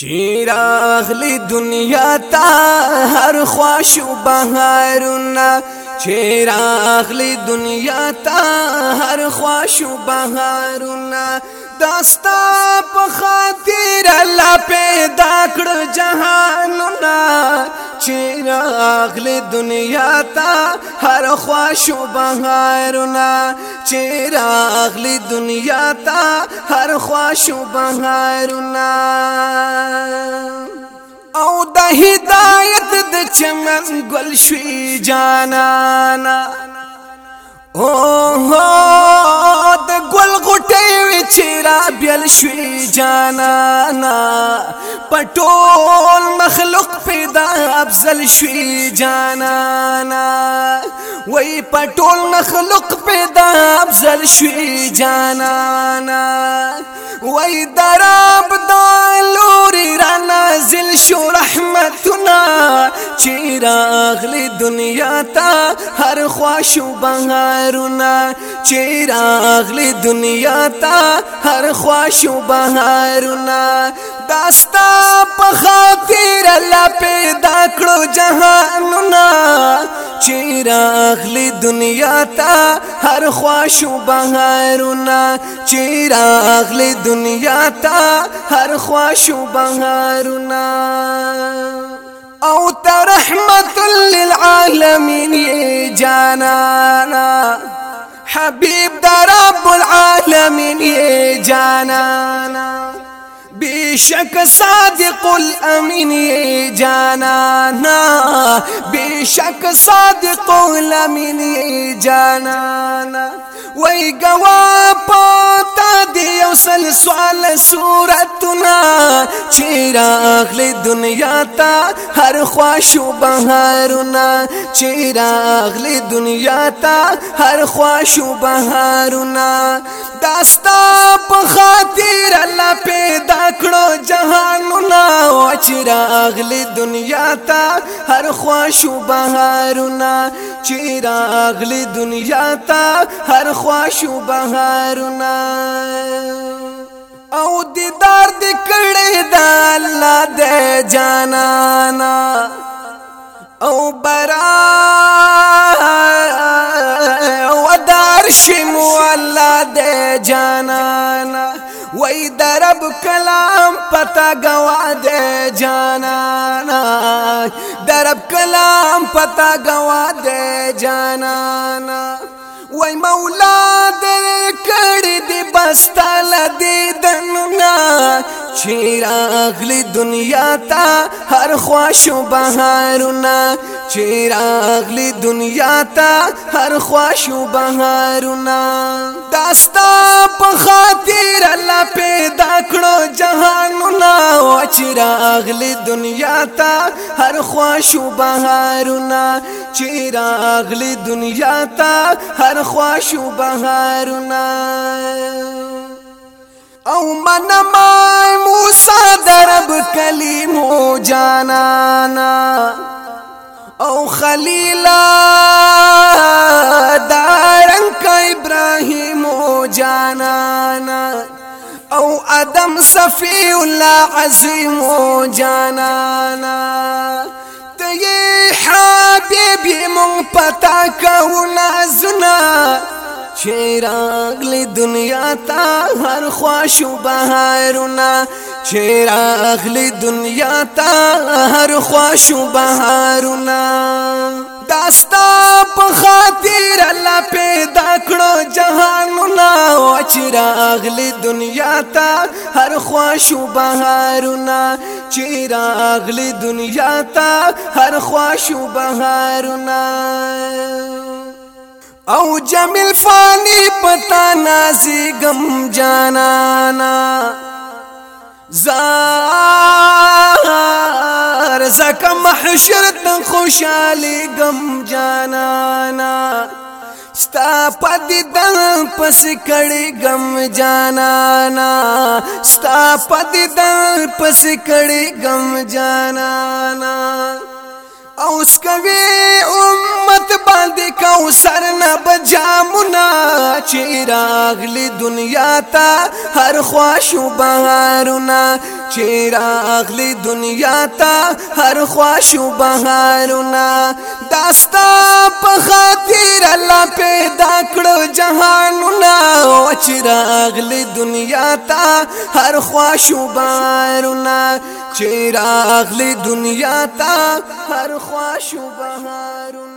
چیر اخلی دنیا تا هر خواشو بهارونا چیر اخلی دنیا تا هر خواشو بهارونا داستا په خاطر الله پیدا کړ جهانونه چې راغلی دنیا ته هر خوا شوبهارونه چې راغلی دنیا ته هر خوا شوبهارونه او د هدایت د چمن گل شوی جانانا او هو د گل غټ لا بیل شوی جانانا پټول مخلوق پیدا افضل شوی جانانا وای پټول مخلوق پیدا افضل شوی جانانا وای درب د لوري را نازل شو چې راغلی دنیا ته هر خواشو بهارونه چې راغلی دنیا ته هر خواشو بهارونه داستا په خاطر الله پیدا کړو جهانونه چې راغلی دنیا ته هر خواشو بهارونه چې راغلی دنیا ته هر خواشو بهارونه جانانا حبیب دارمین جانا بے شک ساد کو منی جانانا بے شک ساد تو لمے جانا نا گوا پ دا دی یو سل سوال صورتنا چیرا اغلی دنیا تا هر خواشو بهارونا چیرا اغلی دنیا تا هر خواشو بهارونا داستا په خاطر چې راغلی دنیا ته هر خوا شوبهارونه چې راغلی دنیا ته هر خوا شوبهارونه او دیدار دې کړې دا الله دې جانانا او برا او دارش مولا دې جانانا وې درب کلام پتا گوا دے جانانا درب کلام پتا گوا دے جانانا وای مولا در کړي دی بستا لدی دنیا چیراغلی دنیا تا هر خواشو بهارونا چیراغلی دنیا تا هر خواشو بهارونا داستا په خاطر الله پیدا کړو جهان چې راغلی دنیا ته هر خوا شوبهارونه چې راغلی دنیا ته هر خوا شوبهارونه او منما موسی درب کلیمو جانانا او خلیلا دارن کا ابراهیم جانانا آدم صفی الله عظیم جانانا تی حبیبی مون پتا کو نازنا چراغلی دنیا تا هر خواشو بهارونه چراغلی دنیا تا هر خواشو بهارونه داستا په خاطر الله پیدا کړو جهان چې راغلی دنیا ته هر خوا شوبهارونه چې راغلی دنیا ته هر خوا شوبهارونه او جمیل فانی پتا نازی گم جانانا زار زکا محشرت خوشالی گم جانانا ستا پدې دل پس کړي غم جانانا ستا پدې دل پس کړي غم جانانا اوس کوي امت باندې کوثر نه بجامنا چراغلی دنیا تا هر خواش بهارنا چراغلی دنیا تا هر خواش بهارنا داستا په خاطر چې راغلی دنیا تا هر خوا شوبارونه چې راغلی دنیا تا هر خوا شوبارونه